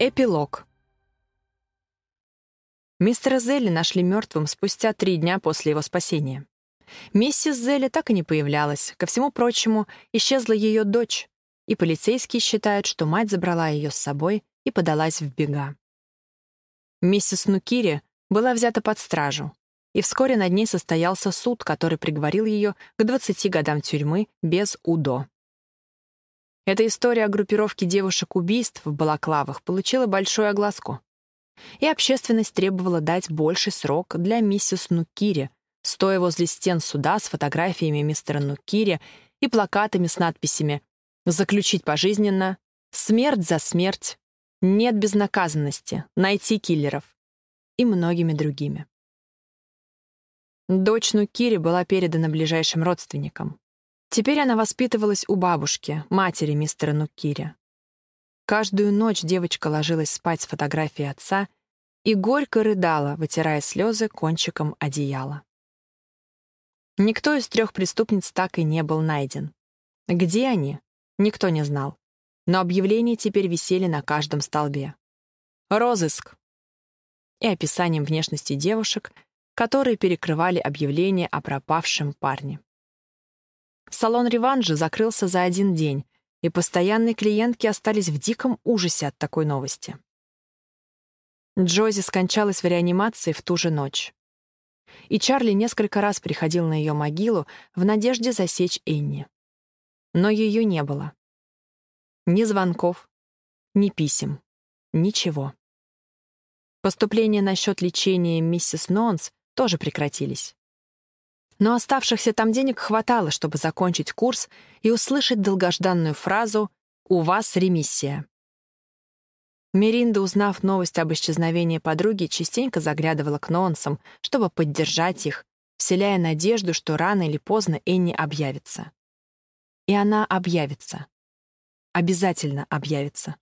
Эпилог. Мистера Зелли нашли мертвым спустя три дня после его спасения. Миссис Зелли так и не появлялась. Ко всему прочему, исчезла ее дочь, и полицейские считают, что мать забрала ее с собой и подалась в бега. Миссис Нукири была взята под стражу, и вскоре над ней состоялся суд, который приговорил ее к 20 годам тюрьмы без УДО. Эта история о группировке девушек-убийств в балаклавах получила большую огласку. И общественность требовала дать больший срок для миссис Нукири, стоя возле стен суда с фотографиями мистера Нукири и плакатами с надписями «Заключить пожизненно», «Смерть за смерть», «Нет безнаказанности», «Найти киллеров» и многими другими. Дочь Нукири была передана ближайшим родственникам. Теперь она воспитывалась у бабушки, матери мистера Нуккири. Каждую ночь девочка ложилась спать с фотографией отца и горько рыдала, вытирая слезы кончиком одеяла. Никто из трех преступниц так и не был найден. Где они? Никто не знал. Но объявления теперь висели на каждом столбе. «Розыск!» и описанием внешности девушек, которые перекрывали объявление о пропавшем парне. Салон реванжа закрылся за один день, и постоянные клиентки остались в диком ужасе от такой новости. Джози скончалась в реанимации в ту же ночь. И Чарли несколько раз приходил на ее могилу в надежде засечь Энни. Но ее не было. Ни звонков, ни писем, ничего. Поступления насчет лечения миссис Нонс тоже прекратились. Но оставшихся там денег хватало, чтобы закончить курс и услышать долгожданную фразу «У вас ремиссия». Меринда, узнав новость об исчезновении подруги, частенько заглядывала к Нонсам, чтобы поддержать их, вселяя надежду, что рано или поздно Энни объявится. И она объявится. Обязательно объявится.